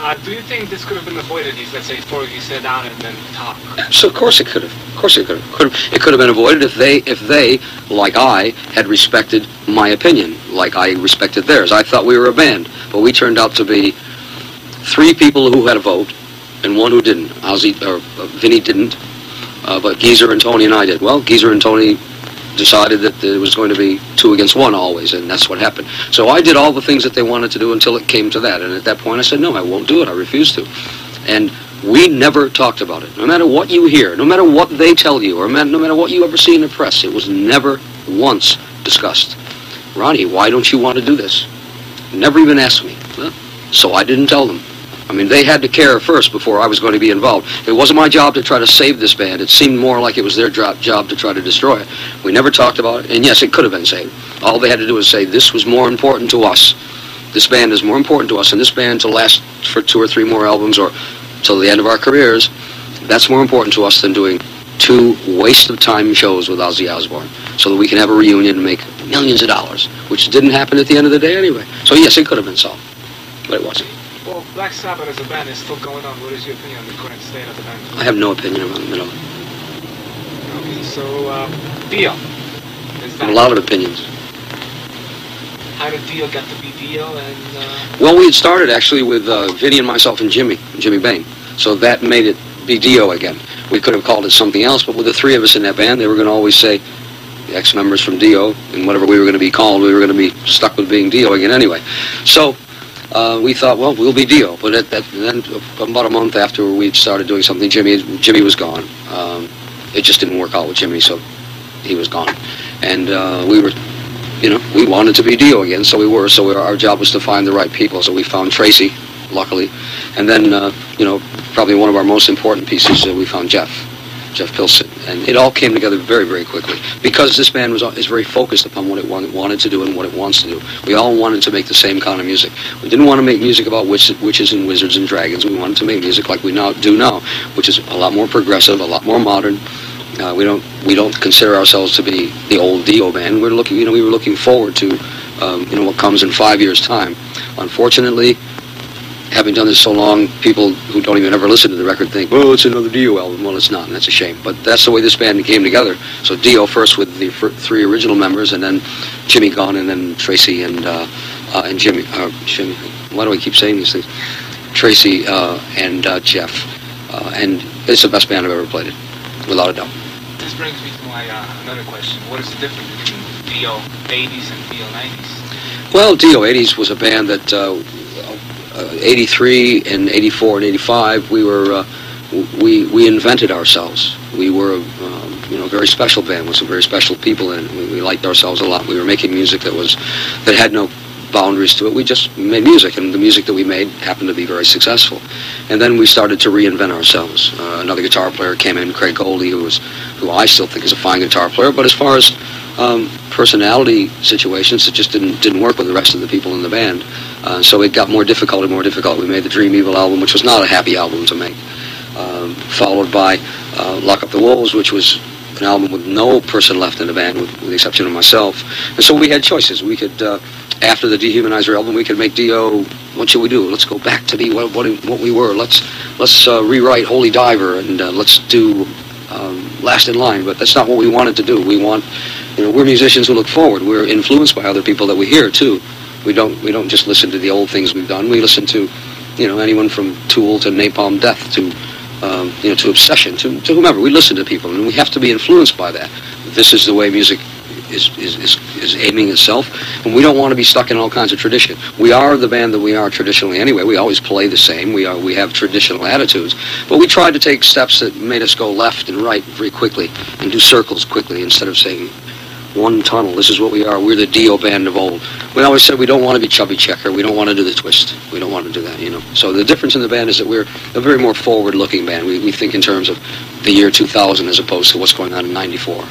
Uh, do you think this could have been avoided if, let's say, you sat down and then talk? So of course it could have. Of course it could have. Could have. It could have been avoided if they, if they, like I, had respected my opinion, like I respected theirs. I thought we were a band, but we turned out to be three people who had a vote and one who didn't. Ozzy or uh, Vinny didn't, uh, but Geezer and Tony and I did. Well, Geezer and Tony decided that it was going to be two against one always, and that's what happened. So I did all the things that they wanted to do until it came to that, and at that point I said, no, I won't do it. I refuse to. And we never talked about it. No matter what you hear, no matter what they tell you, or no matter what you ever see in the press, it was never once discussed. Ronnie, why don't you want to do this? Never even asked me. Well, so I didn't tell them. I mean, they had to care first before I was going to be involved. It wasn't my job to try to save this band. It seemed more like it was their job to try to destroy it. We never talked about it, and yes, it could have been saved. All they had to do was say, this was more important to us. This band is more important to us, and this band to last for two or three more albums or till the end of our careers, that's more important to us than doing two waste of time shows with Ozzy Osbourne so that we can have a reunion and make millions of dollars, which didn't happen at the end of the day anyway. So yes, it could have been solved, but it wasn't. Well, Black Sabbath as a band is still going on. What is your opinion on the current state of the band? I have no opinion about it at all. Okay, so uh, Dio. Is that a lot of opinions. How did Dio get to be Dio? And uh... well, we had started actually with uh, Vinny and myself and Jimmy, Jimmy Bain. So that made it be Dio again. We could have called it something else, but with the three of us in that band, they were going to always say the ex-members from Dio, and whatever we were going to be called, we were going to be stuck with being Dio again anyway. So uh, we thought, well, we'll be Dio. But at, at, then about a month after we started doing something, Jimmy Jimmy was gone. Um, it just didn't work out with Jimmy, so he was gone. And uh, we were, you know, we wanted to be Dio again, so we were. So we our job was to find the right people. So we found Tracy, luckily, and then, uh, you know, probably one of our most important pieces, uh, we found Jeff. Jeff Pilson, and it all came together very, very quickly because this band was is very focused upon what it wanted, to do and what it wants to do. We all wanted to make the same kind of music. We didn't want to make music about witches and wizards and dragons. We wanted to make music like we now do now, which is a lot more progressive, a lot more modern. Uh, we don't we don't consider ourselves to be the old Dio band. We're looking, you know, we were looking forward to, um, you know, what comes in five years' time. Unfortunately, having done this so long, people who don't even ever listen to the record think, oh, it's another Dio album. Well, it's not, and that's a shame. But that's the way this band came together. So Dio first with the three original members, and then Jimmy gone, and then Tracy and uh, uh, and Jimmy. Uh, Jimmy. Why do I keep saying these things? Tracy uh, and uh, Jeff, uh, and it's the best band I've ever played it, without a doubt. This brings me to my another question. What is the difference between Dio 80s and Dio 90s? Well, Dio 80s was a band that uh, 83 and 84 and 85, we were uh, we we invented ourselves. We were um, you know a very special band with some very special people in it. We, we liked ourselves a lot. We were making music that was that had no boundaries to it. We just made music, and the music that we made happened to be very successful. And then we started to reinvent ourselves. Uh, another guitar player came in, Craig Goldy, who was who I still think is a fine guitar player. But as far as um, personality situations, it just didn't didn't work with the rest of the people in the band. Uh, so it got more difficult and more difficult. We made the Dream Evil album, which was not a happy album to make, um, followed by uh, Lock Up the Wolves, which was an album with no person left in the band, with, with the exception of myself. And so we had choices. We could, uh, after the Dehumanizer album, we could make Dio. What should we do? Let's go back to be what what, what we were. Let's let's uh, rewrite Holy Diver and uh, let's do um, Last in Line. But that's not what we wanted to do. We want, you know, we're musicians who look forward. We're influenced by other people that we hear too. We don't we don't just listen to the old things we've done. We listen to, you know, anyone from Tool to Napalm Death to, um, you know, to Obsession to, to whomever. We listen to people, and we have to be influenced by that. This is the way music is, is, is, is aiming itself, and we don't want to be stuck in all kinds of tradition. We are the band that we are traditionally anyway. We always play the same. We are we have traditional attitudes, but we tried to take steps that made us go left and right very quickly and do circles quickly instead of saying one tunnel. This is what we are. We're the Dio band of old. We always said we don't want to be chubby checker. We don't want to do the twist. We don't want to do that, you know. So the difference in the band is that we're a very more forward-looking band. We, we think in terms of the year 2000 as opposed to what's going on in 94.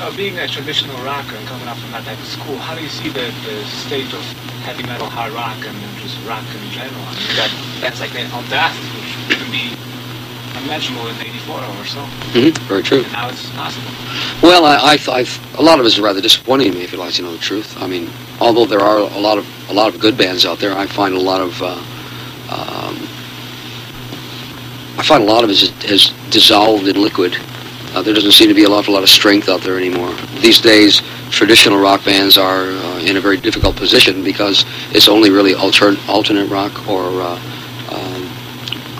Uh, being a traditional rocker and coming up from that type of school, how do you see the, the state of heavy metal, hard rock, and just rock in general? I mean, got bands like Audacious, which can be unimaginable in 84 or so. Mm-hmm. Very true. And now it's possible. Well, I, I, I've, a lot of it is rather disappointing to me, if you like to know the truth. I mean, although there are a lot of a lot of good bands out there, I find a lot of uh, Um, I find a lot of it has, has dissolved in liquid. Uh, there doesn't seem to be a awful lot of strength out there anymore. These days, traditional rock bands are uh, in a very difficult position because it's only really alter- alternate rock or uh,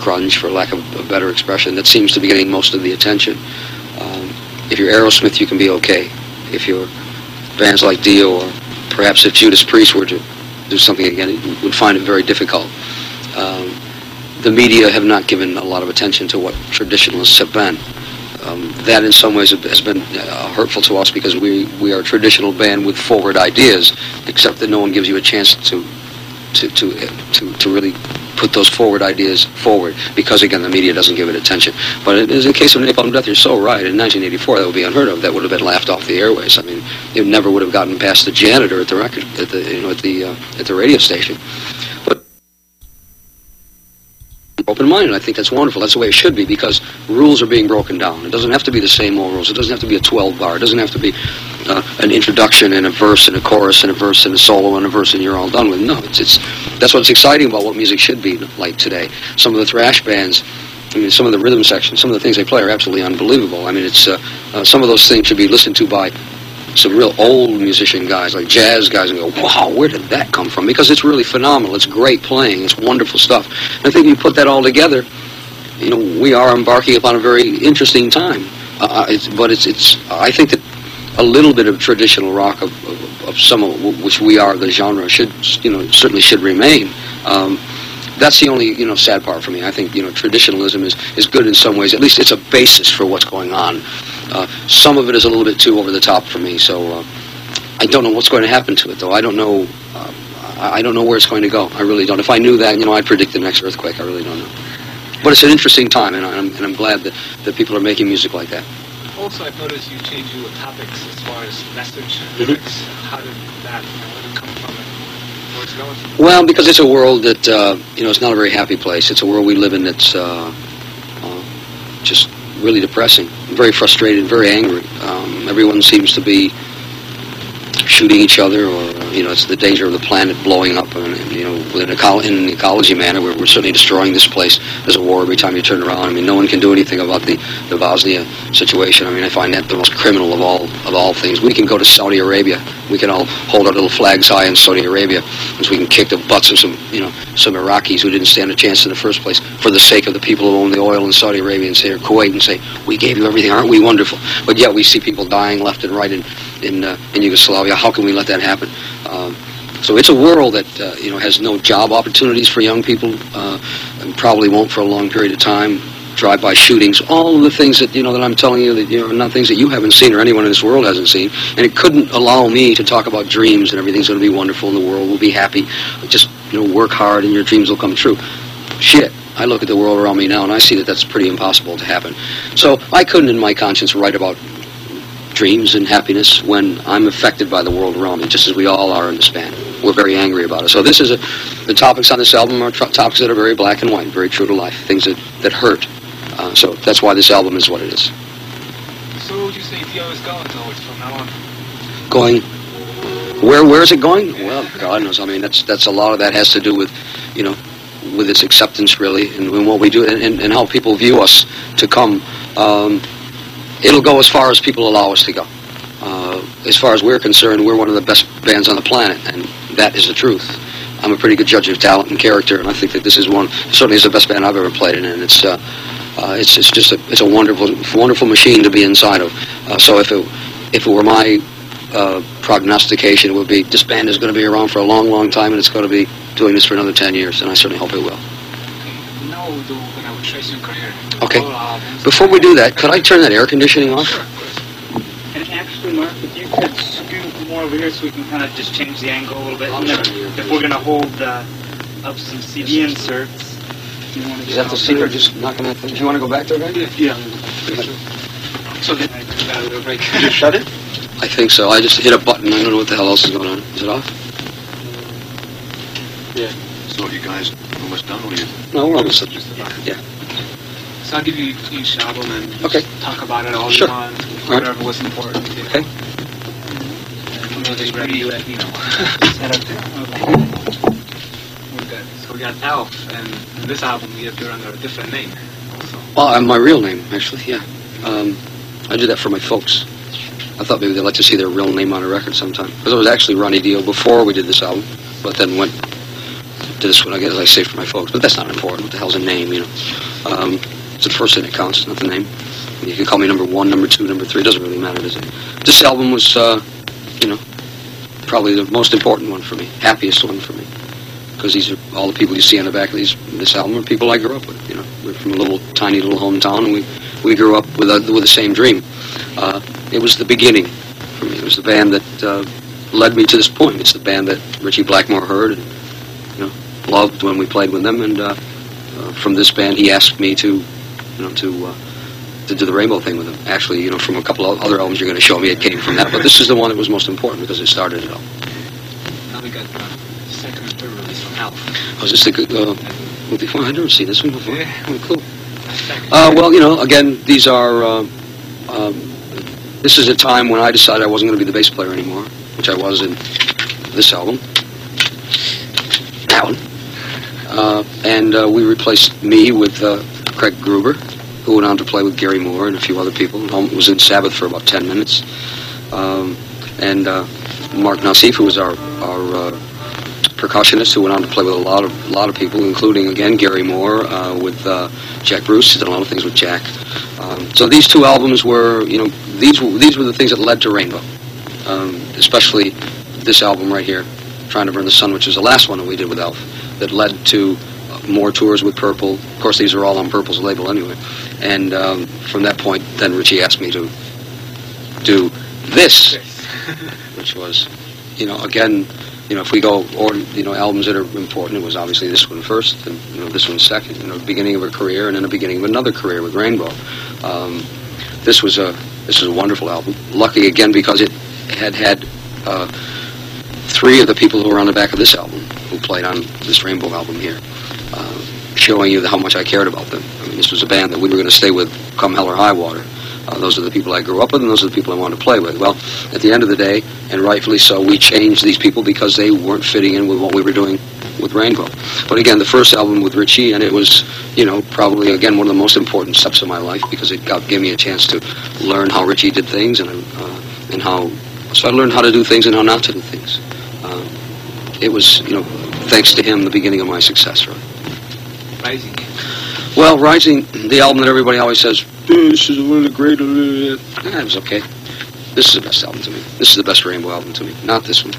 grunge, for lack of a better expression, that seems to be getting most of the attention. Um, if you're Aerosmith, you can be okay. If you're bands like Dio or perhaps if Judas Priest were to do something again, you would find it very difficult. Um, the media have not given a lot of attention to what traditionalists have been. Um, that in some ways has been uh, hurtful to us because we, we are a traditional band with forward ideas, except that no one gives you a chance to to, to, to, to really put those forward ideas forward because, again, the media doesn't give it attention. But it is in case of Napalm Death, you're so right. In 1984, that would be unheard of. That would have been laughed off the airways. I mean, it never would have gotten past the janitor at the record, at the, you know, at the, uh, at the radio station. But open-minded. I think that's wonderful. That's the way it should be because rules are being broken down. It doesn't have to be the same old rules. It doesn't have to be a 12 bar. It doesn't have to be uh, an introduction and a verse and a chorus and a verse and a solo and a verse and you're all done with. No, it's, it's that's what's exciting about what music should be like today. Some of the thrash bands. I mean, some of the rhythm sections, some of the things they play are absolutely unbelievable. I mean, it's uh, uh, some of those things should be listened to by some real old musician guys, like jazz guys, and go, wow, where did that come from? Because it's really phenomenal. It's great playing. It's wonderful stuff. And I think you put that all together, you know, we are embarking upon a very interesting time. Uh, it's, but it's, it's, I think that a little bit of traditional rock of, of, of some of which we are the genre should, you know, certainly should remain. Um, that's the only you know sad part for me. I think you know traditionalism is, is good in some ways. At least it's a basis for what's going on. Uh, some of it is a little bit too over the top for me. So uh, I don't know what's going to happen to it, though. I don't know. Uh, I don't know where it's going to go. I really don't. If I knew that, you know, I'd predict the next earthquake. I really don't know. But it's an interesting time, and I'm, and I'm glad that, that people are making music like that. Also, I've noticed you change your topics as far as message, lyrics. How did that, you know, where did it come from? and Where it's going? Well, because it's a world that uh, you know it's not a very happy place. It's a world we live in that's uh, uh, just really depressing, very frustrated, very angry. Um, everyone seems to be shooting each other, or you know, it's the danger of the planet blowing up. And, and you know, in, eco- in an ecology manner, we're, we're certainly destroying this place. There's a war every time you turn around. I mean, no one can do anything about the, the Bosnia situation. I mean, I find that the most criminal of all of all things. We can go to Saudi Arabia. We can all hold our little flags high in Saudi Arabia, so we can kick the butts of some you know some Iraqis who didn't stand a chance in the first place for the sake of the people who own the oil in Saudi Arabia and say or Kuwait and say we gave you everything, aren't we wonderful? But yet we see people dying left and right in in, uh, in Yugoslavia. How can we let that happen? Um, so it's a world that uh, you know has no job opportunities for young people, uh, and probably won't for a long period of time. Drive-by shootings, all of the things that you know that I'm telling you that you know not things that you haven't seen or anyone in this world hasn't seen, and it couldn't allow me to talk about dreams and everything's going to be wonderful and the world will be happy. Just you know work hard and your dreams will come true. Shit. I look at the world around me now and I see that that's pretty impossible to happen. So I couldn't, in my conscience, write about dreams and happiness when I'm affected by the world around me, just as we all are in this band. We're very angry about it. So this is a, the topics on this album are tr- topics that are very black and white, very true to life, things that, that hurt. Uh, so that's why this album is what it is. So where would you say Dio is going towards from now on? Going, where where is it going? Well, God knows. I mean, that's that's a lot of that has to do with, you know, with its acceptance really, and, and what we do, and, and, and how people view us to come. Um, it'll go as far as people allow us to go. Uh, as far as we're concerned, we're one of the best bands on the planet, and that is the truth. I'm a pretty good judge of talent and character, and I think that this is one certainly is the best band I've ever played in, and it's uh, uh, it's it's just a it's a wonderful wonderful machine to be inside of. Uh, so if it if it were my uh, prognostication, it would be this band is going to be around for a long, long time, and it's going to be doing this for another ten years, and I certainly hope it will. We'll do when I trace your career. Okay. Before we do that, could I turn that air conditioning off? Sure. And actually, Mark, if you could scoot more over here so we can kind of just change the angle a little bit. And then if we're going to hold uh, up some CD inserts, you want to Is that the secret? Just knocking that thing. Do you want to go back there, guys? Yeah. So then I got a little break. Did you shut it? I think so. I just hit a button. I don't know what the hell else is going on. Is it off? Yeah. So you guys almost done with it? No, we're almost. Just about. Yeah. So I'll give you each album and just Okay. talk about it all Sure. you want, whatever was important. You know. Okay. And when it's ready, let me know. Set up there. Okay. We're good. So got Elf, and this album you appear under a different name. Also. Well, uh, my real name, actually, yeah. Um, I did that for my folks. I thought maybe they'd like to see their real name on a record sometime. Because it was actually Ronnie Dio before we did this album, but then went to this one, I guess, I say for my folks. But that's not important. What the hell's a name, you know? Um, it's the first thing that counts, not the name. You can call me number one, number two, number three. It doesn't really matter, does it? This album was, uh, you know, probably the most important one for me, happiest one for me. Because these are all the people you see on the back of these this album are people I grew up with. You know, we're from a little tiny little hometown, and we we grew up with a, with the same dream. Uh, it was the beginning for me. It was the band that uh, led me to this point. It's the band that Ritchie Blackmore heard and you know loved when we played with them, and uh, uh, from this band he asked me to you know to. Uh, to do the rainbow thing with him. Actually, you know, from a couple of other albums you're going to show me, it came from that. But this is the one that was most important because it started it all. Now we got uh, second and third release from Elf. Was this the good? Uh, well, before I never seen this one before. Yeah. Oh, cool. Uh, well, you know, again, these are. Uh, um, this is a time when I decided I wasn't going to be the bass player anymore, which I was in this album. That one. Uh, and uh, we replaced me with uh, Craig Gruber, who went on to play with Gary Moore and a few other people. Was in Sabbath for about 10 minutes. Um, and uh, Mark Nauseef, who was our, our uh, percussionist, who went on to play with a lot of, a lot of people, including, again, Gary Moore, uh, with uh, Jack Bruce. Done a lot of things with Jack. Um, so these two albums were, you know, these were, these were the things that led to Rainbow. Um, especially this album right here, Trying to Burn the Sun, which is the last one that we did with Elf, that led to uh, more tours with Purple. Of course, these are all on Purple's label anyway. And um, from that point, then Ritchie asked me to do this, which was, you know, again, you know, if we go or you know albums that are important, it was obviously this one first, and you know this one second. You know, beginning of a career, and then the beginning of another career with Rainbow. Um, this was a this was a wonderful album. Lucky again because it had had uh, three of the people who were on the back of this album who played on this Rainbow album here, showing you how much I cared about them. I mean, this was a band that we were going to stay with come hell or high water. Uh, those are the people I grew up with, and those are the people I wanted to play with. Well, at the end of the day, and rightfully so, we changed these people because they weren't fitting in with what we were doing with Rainbow. But again, the first album with Ritchie, and it was, you know, probably again one of the most important steps of my life because it got, gave me a chance to learn how Ritchie did things and uh, and how. So I learned how to do things and how not to do things. Um, it was, you know, thanks to him, the beginning of my success. Rising. Well, Rising, the album that everybody always says, this is one of the great. Uh, it was okay. This is the best album to me. This is the best Rainbow album to me. Not this one.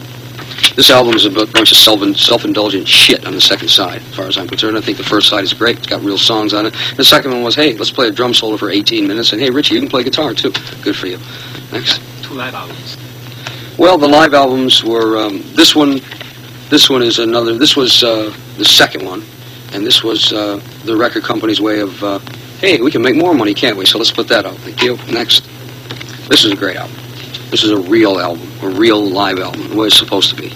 This album is a bunch of self- self-indulgent shit on the second side, as far as I'm concerned. I think the first side is great. It's got real songs on it. The second one was, hey, let's play a drum solo for 18 minutes, and hey, Ritchie, you can play guitar too. Good for you. Next. Two live albums. Well, the live albums were um, this one. This one is another. This was uh, the second one, and this was uh, the record company's way of, uh, hey, we can make more money, can't we? So let's put that out. Thank you. Next. This is a great album. This is a real album, a real live album, the way it's supposed to be.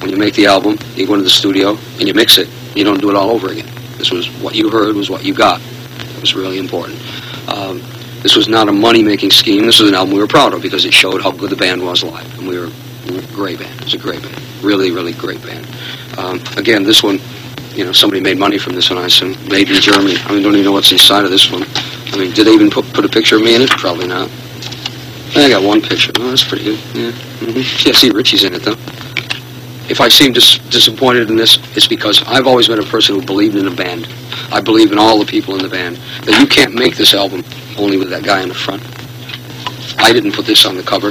When you make the album, you go into the studio and you mix it. You don't do it all over again. This was what you heard, was what you got. It was really important. Um, this was not a money-making scheme. This was an album we were proud of because it showed how good the band was live, and we were a great band. It was a great band, really, really great band. Um, again, this one, you know, somebody made money from this one. I assume made in Germany. I mean, don't even know what's inside of this one. I mean, did they even put, put a picture of me in it? Probably not. I got one picture. Oh, that's pretty good. Yeah. Mm-hmm. Yeah, see, Ritchie's in it though. If I seem dis- disappointed in this, it's because I've always been a person who believed in the band. I believe in all the people in the band. That you can't make this album only with that guy in the front. I didn't put this on the cover.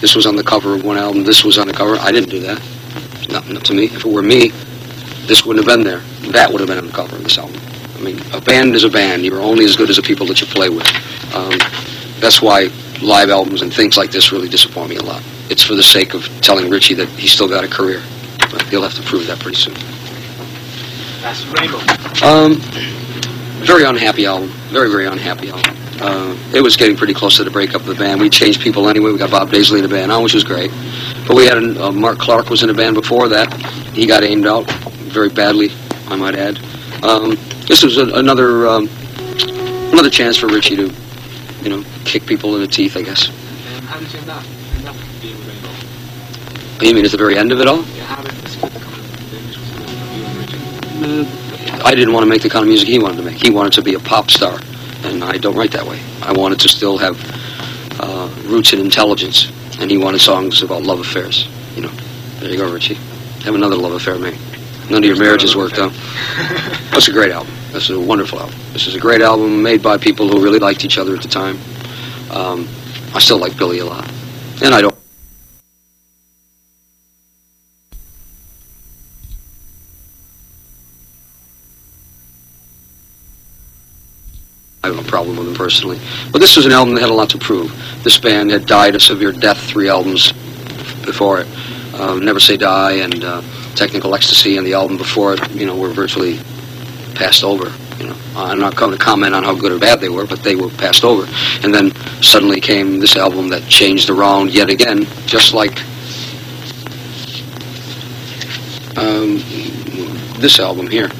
This was on the cover of one album. This was on the cover. I didn't do that. Not, not to me. If it were me, this wouldn't have been there. That would have been on the cover of this album. I mean, a band is a band. You're only as good as the people that you play with. Um, that's why live albums and things like this really disappoint me a lot. It's for the sake of telling Ritchie that he's still got a career. But he'll have to prove that pretty soon. That's Rainbow. Um, very unhappy album. Very, very unhappy album. Uh, it was getting pretty close to the breakup of the band. We changed people anyway. We got Bob Daisley in the band now, which was great. But we had an, uh, Mark Clarke was in a band before that. He got aimed out very badly, I might add. Um, this was a, another um, another chance for Ritchie to, you know, kick people in the teeth, I guess. And how did you end up, end up being with Rainbow? You mean at the very end of it all? Yeah, how did this come to the initial uh, I didn't want to make the kind of music he wanted to make. He wanted to be a pop star, and I don't write that way. I wanted to still have uh, roots in intelligence, and he wanted songs about love affairs. You know, there you go, Ritchie. Have another love affair, mate. None of your marriages worked out. That's a great album. This is a wonderful album. This is a great album made by people who really liked each other at the time. Um, I still like Billy a lot, and I don't. Problem with personally. But this was an album that had a lot to prove. This band had died a severe death three albums before it. Uh, Never Say Die and uh, Technical Ecstasy and the album before it, you know, were virtually passed over. You know, I'm not going to comment on how good or bad they were, but they were passed over. And then suddenly came this album that changed around yet again, just like um, this album here.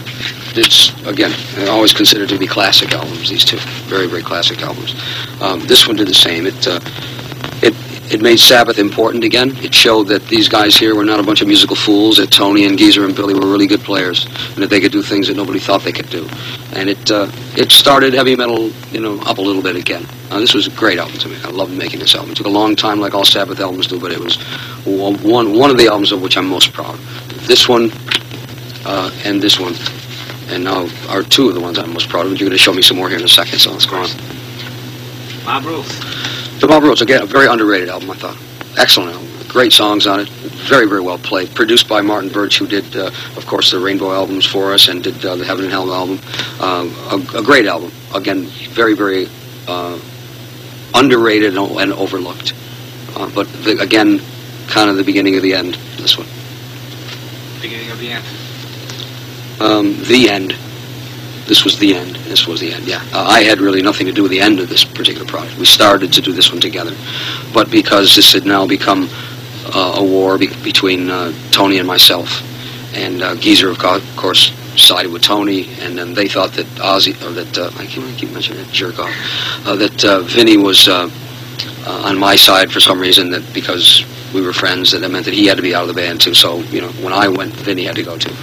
It's again always considered to be classic albums. These two, very very classic albums. Um, this one did the same. It uh, it it made Sabbath important again. It showed that these guys here were not a bunch of musical fools. That Tony and Geezer and Billy were really good players, and that they could do things that nobody thought they could do. And it uh, it started heavy metal, you know, up a little bit again. Uh, this was a great album to me. I loved making this album. It took a long time, like all Sabbath albums do, but it was one one of the albums of which I'm most proud. This one uh, and this one and now are two of the ones I'm most proud of. You're going to show me some more here in a second, so let's go on. Mob Rules. The Mob Rules, again, a very underrated album, I thought. Excellent album. Great songs on it. Very, very well played. Produced by Martin Birch, who did, uh, of course, the Rainbow albums for us and did uh, the Heaven and Hell album. Uh, a, a, great album. Again, very, very uh, underrated and overlooked. Uh, but, the, again, kind of the beginning of the end, this one. Beginning of the end um, the end. This was the end. This was the end, yeah. Uh, I had really nothing to do with the end of this particular project. We started to do this one together. But because this had now become uh, a war be- between uh, Tony and myself, and uh, Geezer, of, co- of course, sided with Tony, and then they thought that Ozzy, or that, uh, I keep, I keep mentioning that jerk off, uh, that uh, Vinny was uh, uh, on my side for some reason, that because we were friends, that meant that he had to be out of the band too. So, you know, when I went, Vinny had to go too.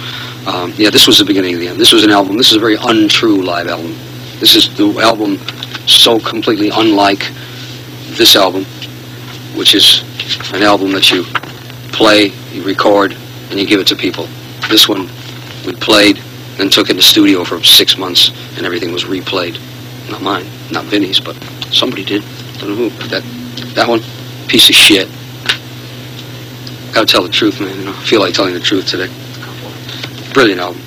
Um, yeah, this was the beginning of the end. This was an album. This is a very untrue live album. This is the album so completely unlike this album, which is an album that you play, you record, and you give it to people. This one, we played, then took it to studio for six months, and everything was replayed. Not mine, not Vinny's, but somebody did. I don't know who. That that one, piece of shit. I gotta tell the truth, man. You know, I feel like telling the truth today. Brilliant album.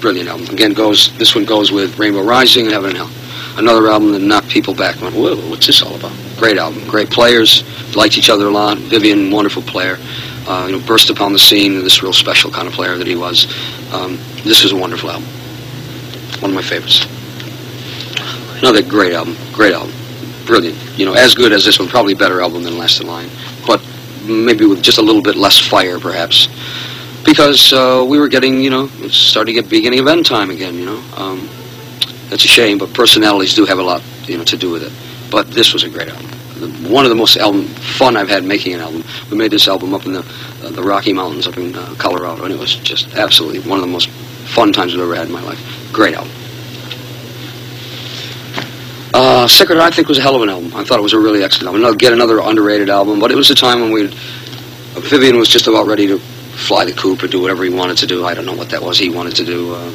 Brilliant album. Again, goes this one goes with Rainbow Rising and Heaven and Hell. Another album that knocked people back. Went, whoa, what's this all about? Great album. Great players. Liked each other a lot. Vivian, wonderful player. Uh, you know, burst upon the scene. This real special kind of player that he was. Um, this is a wonderful album. One of my favorites. Another great album. Great album. Brilliant. You know, as good as this one. Probably better album than Last in Line. But maybe with just a little bit less fire, perhaps because uh, we were getting, you know, starting at get beginning of end time again, you know. Um, that's a shame, but personalities do have a lot, you know, to do with it. But this was a great album. One of the most album fun I've had making an album. We made this album up in the uh, the Rocky Mountains up in uh, Colorado, and it was just absolutely one of the most fun times I've ever had in my life. Great album. Uh, Sacred I think was a hell of an album. I thought it was a really excellent album. Another, get another underrated album, but it was a time when we, Vivian was just about ready to fly the coop or do whatever he wanted to do. I don't know what that was he wanted to do. Um,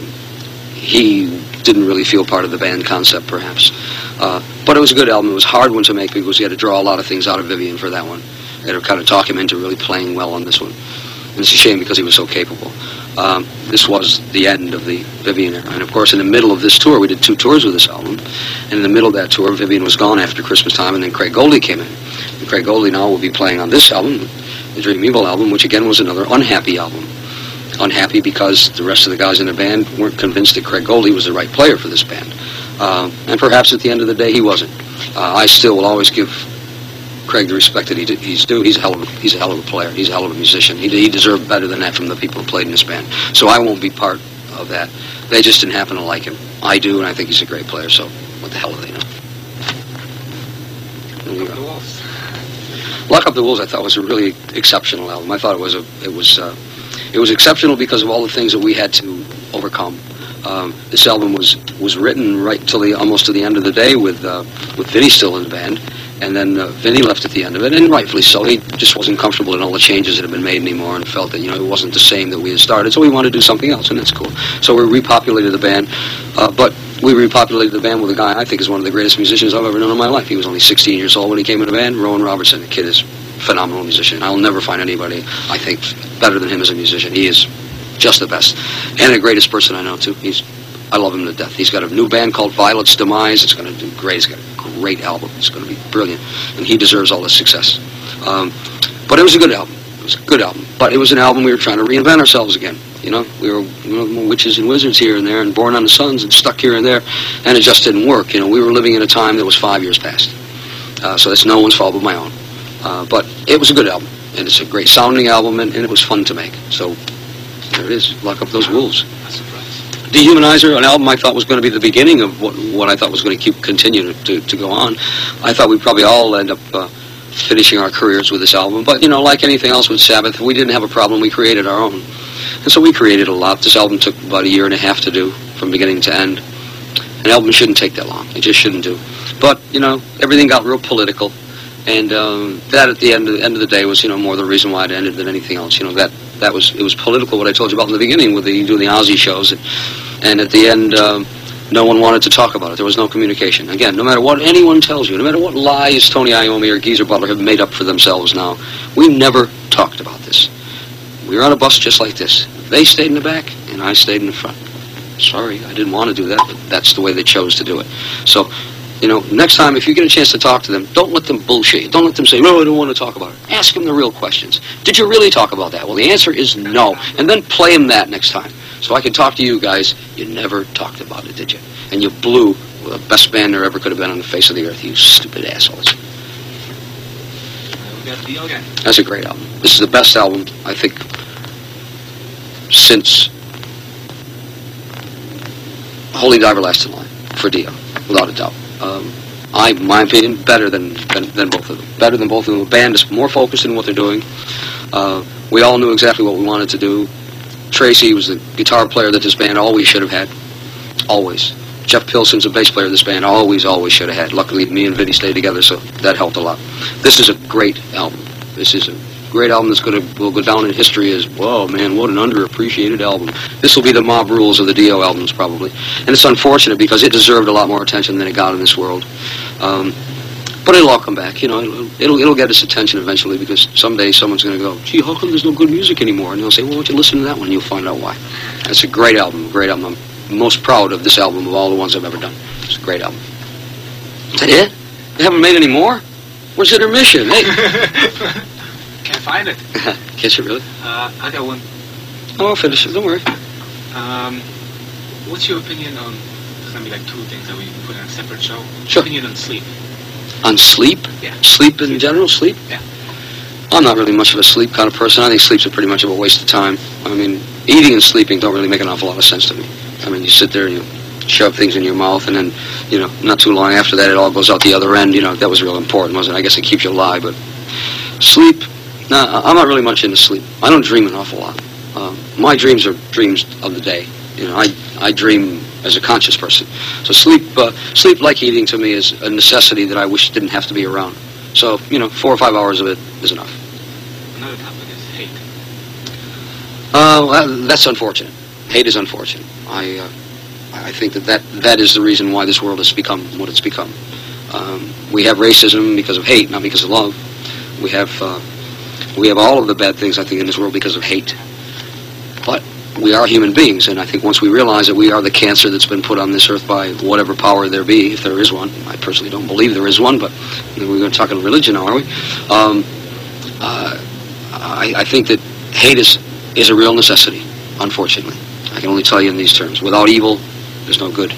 he didn't really feel part of the band concept, perhaps. Uh, but it was a good album. It was a hard one to make because he had to draw a lot of things out of Vivian for that one. They had to kind of talk him into really playing well on this one. And it's a shame because he was so capable. Um, this was the end of the Vivian era. And of course, in the middle of this tour, we did two tours with this album. And in the middle of that tour, Vivian was gone after Christmas time, and then Craig Goldy came in. And Craig Goldy now will be playing on this album the Dream Evil album, which again was another unhappy album. Unhappy because the rest of the guys in the band weren't convinced that Craig Goldy was the right player for this band. Uh, and perhaps at the end of the day, he wasn't. Uh, I still will always give Craig the respect that he did, he's due. He's a hell of a, he's a hell of a player. He's a hell of a musician. He, he deserved better than that from the people who played in this band. So I won't be part of that. They just didn't happen to like him. I do, and I think he's a great player. So what the hell do they know? Lock Up the Wolves, I thought was a really exceptional album. I thought it was a it was uh, it was exceptional because of all the things that we had to overcome. Um, this album was was written right till the almost to the end of the day with uh, with Vinny still in the band, and then uh, Vinny left at the end of it, and rightfully so. He just wasn't comfortable in all the changes that had been made anymore, and felt that you know it wasn't the same that we had started. So we wanted to do something else, and that's cool. So we repopulated the band, uh, but we repopulated the band with a guy I think is one of the greatest musicians I've ever known in my life. He was only 16 years old when he came in the band. Rowan Robertson, the kid is phenomenal musician. I'll never find anybody I think better than him as a musician. He is just the best, and the greatest person I know too. He's I love him to death. He's got a new band called Violet's Demise. It's going to do great. He's got a great album. It's going to be brilliant, and he deserves all the success. Um, but it was a good album. Was a good album. But it was an album we were trying to reinvent ourselves again. You know, we were you know, witches and wizards here and there, and born on the suns and stuck here and there, and it just didn't work. You know, we were living in a time that was five years past. Uh, so that's no one's fault but my own. Uh, but it was a good album, and it's a great sounding album, and, and it was fun to make. So there it is. Lock up those wolves. Dehumanizer, an album I thought was going to be the beginning of what, what I thought was going to keep continue to, to go on. I thought we'd probably all end up uh, finishing our careers with this album. But, you know, like anything else with Sabbath, we didn't have a problem. We created our own. And so we created a lot. This album took about a year and a half to do, from beginning to end. An album shouldn't take that long. It just shouldn't do. But, you know, everything got real political. And um, that, at the end of the, end of the day, was, you know, more the reason why it ended than anything else. You know, that that was it was political. What I told you about in the beginning with the doing the Ozzy shows, and, and at the end, um, no one wanted to talk about it. There was no communication. Again, no matter what anyone tells you, no matter what lies Tony Iommi or Geezer Butler have made up for themselves now, we never talked about this. We were on a bus just like this. They stayed in the back, and I stayed in the front. Sorry, I didn't want to do that, but that's the way they chose to do it. So you know, next time if you get a chance to talk to them, don't let them bullshit you. Don't let them say, no, I don't want to talk about it. Ask them the real questions. Did you really talk about that? Well, the answer is no. And then play them that next time. So I can talk to you guys. You never talked about it, did you? And you blew the best band there ever could have been on the face of the earth, you stupid assholes. We got the deal again. That's a great album. This is the best album, I think, since Holy Diver Last in Line for Dio, without a doubt. Um, I, my opinion, better than, than than both of them. Better than both of them. The band is more focused in what they're doing. Uh, we all knew exactly what we wanted to do. Tracy was the guitar player that this band always should have had. Always. Jeff Pilson's a bass player this band always, always should have had. Luckily, me and Vinny stayed together, so that helped a lot. This is a great album. This is a great album that's going to will go down in history as, whoa, man, what an underappreciated album. This will be the mob rules of the Dio albums, probably. And it's unfortunate because it deserved a lot more attention than it got in this world. Um, but it'll all come back, you know. It'll, it'll, it'll get its attention eventually because someday someone's going to go, gee, how come there's no good music anymore? And they'll say, well, why don't you listen to that one and you'll find out why. It's a great album, a great album. I'm most proud of this album of all the ones I've ever done. It's a great album. Is that it? They haven't made any more? Where's intermission? Hey, Can't find it. can't you really? Uh, I got one. Oh, I'll finish it. Don't worry. Um, what's your opinion on? There's gonna be like two things that we put in a separate show. Sure. Opinion on sleep. On sleep? Yeah. Sleep in general? Sleep? Yeah. I'm not really much of a sleep kind of person. I think sleep's a pretty much of a waste of time. I mean, eating and sleeping don't really make an awful lot of sense to me. I mean, you sit there and you shove things in your mouth, and then, you know, not too long after that, it all goes out the other end. You know, that was real important, wasn't it? I guess it keeps you alive, but sleep, nah, I'm not really much into sleep. I don't dream an awful lot. Um, my dreams are dreams of the day. You know, I, I dream as a conscious person. So sleep, uh, sleep like eating to me is a necessity that I wish didn't have to be around. So, you know, four or five hours of it is enough. Another topic is hate. Uh, well, that's unfortunate. Hate is unfortunate. I, uh, I think that, that that is the reason why this world has become what it's become. Um, we have racism because of hate, not because of love. We have uh, we have all of the bad things I think in this world because of hate. But we are human beings, and I think once we realize that we are the cancer that's been put on this earth by whatever power there be, if there is one. I personally don't believe there is one, but we're going to talk about religion now, are we? Um, uh, I, I think that hate is is a real necessity. Unfortunately, I can only tell you in these terms. Without evil, there's no good.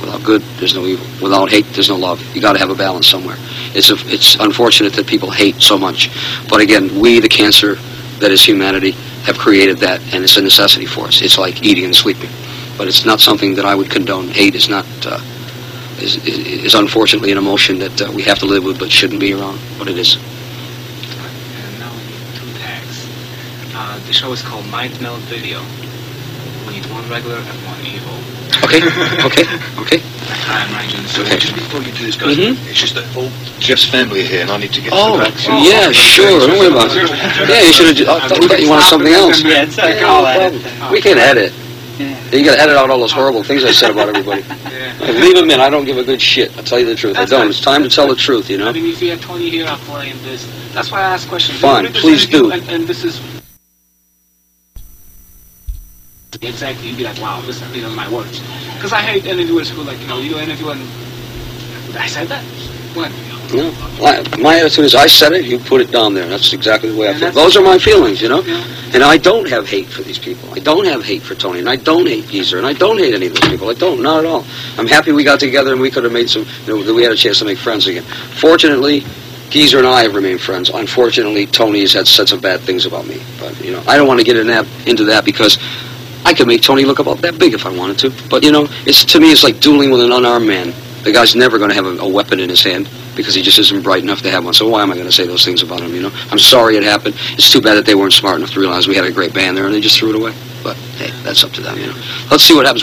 Without good, there's no evil. Without hate, there's no love. You got to have a balance somewhere. It's a, it's unfortunate that people hate so much, but again, we, the cancer that is humanity, have created that, and it's a necessity for us. It's like eating and sleeping, but it's not something that I would condone. Hate is not uh, is, is unfortunately an emotion that uh, we have to live with, but shouldn't be around. But it is. And now two tags. Uh, the show is called Mind Meld Video. We need one regular and one evil. Okay, okay, okay. Like I imagine. So So just before you do this, guys, Mhm. it's just that whole Jeff's family here, and I need to get Oh, to that. yeah, sure. Don't worry about it. Yeah, you should have. I thought you wanted something else. Yeah, it's like Yeah, all that. problem. We can edit. Yeah. You got to edit out all those horrible things I said about everybody. Yeah. Leave them in. I don't give a good shit. I'll tell you the truth. I don't. fine. It's time to tell the truth, you know? I mean, if you had Tony here playing this, that's why I ask questions. Fine, You please do. And, and this is exactly. You'd be like, wow, this these are my words. Because I hate interviewers who like, you know, you interview and I said that. You know? My, attitude is I said it, you put it down there. That's exactly the way I feel. Those are my feelings, you know? Yeah. And I don't have hate for these people. I don't have hate for Tony, and I don't hate Geezer, and I don't hate any of those people. I don't, not at all. I'm happy we got together and we could have made some, you know, that we had a chance to make friends again. Fortunately, Geezer and I have remained friends. Unfortunately, Tony has had said some bad things about me. But, you know, I don't want to get in that, into that because I could make Tony look about that big if I wanted to. But, you know, it's to me, it's like dueling with an unarmed man. The guy's never going to have a, a weapon in his hand because he just isn't bright enough to have one. So why am I going to say those things about him, you know? I'm sorry it happened. It's too bad that they weren't smart enough to realize we had a great band there and they just threw it away. But, hey, that's up to them, you know. Let's see what happens.